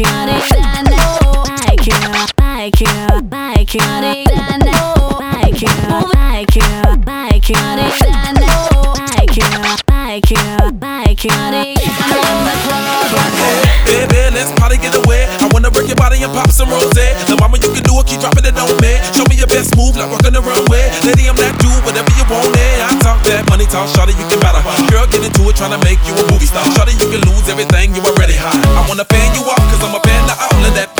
Bike yarı sende Bike yarı Bike yarı Bike yarı sende Bike yarı Bike yarı Bike yarı sende Bike yarı Bike yarı Bike yarı Hey there, let's party get away. I wanna break your body and pop some rosé. The mama, you can do it, keep dropping it on me. Show me your best move, like walking the runway. Lady, I'm that money talk, shawty, you can better. Girl, get into it, tryna make you a movie star. Shawty, you can lose everything, you already high. I wanna fan you off, cause I'm a fan of all of that